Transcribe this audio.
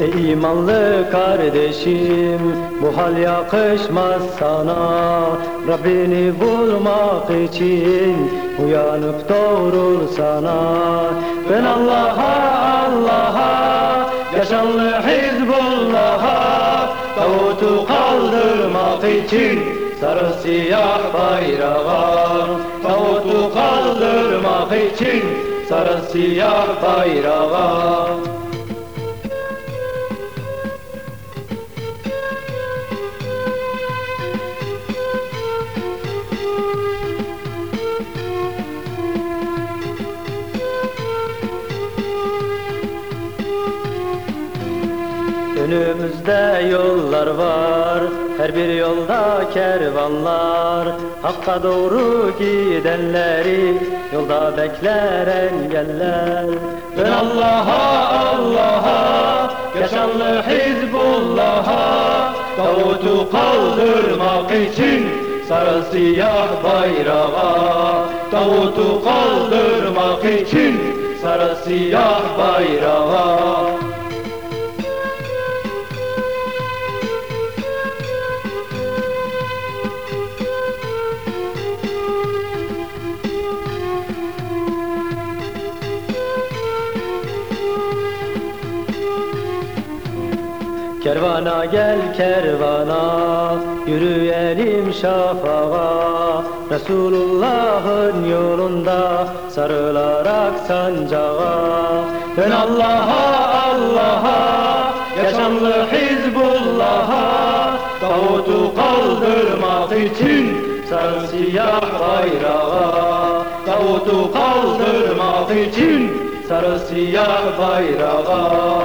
Ey imanlı kardeşim bu hal yakışmaz sana. Rabbini bulmak için uyanıp doğrul sana. Ben Allah'a Allah'a yaşanlı Hizbullah'a Tavutu kaldırmak için sarı siyah bayrağa Tavutu kaldırmak için sarı siyah bayrağa Önümüzde yollar var, her bir yolda kervanlar. Hakka doğru gidenleri yolda bekler engeller. Ben Allah'a Allah'a, yaşanlı Hizbullah'a Davutu kaldırmak için sarı siyah bayrağa Davutu kaldırmak için sarı siyah bayrağa Kervana gel kervana Yürüyelim şafağa. Resulullah'ın yolunda Sarılarak sancağa. Ben Allah'a Allah'a Yaşamlı Hizbullah'a. Davutu kaldırmak için Sarı siyah bayrağa. Davutu kaldırmak için Sarı siyah bayrağa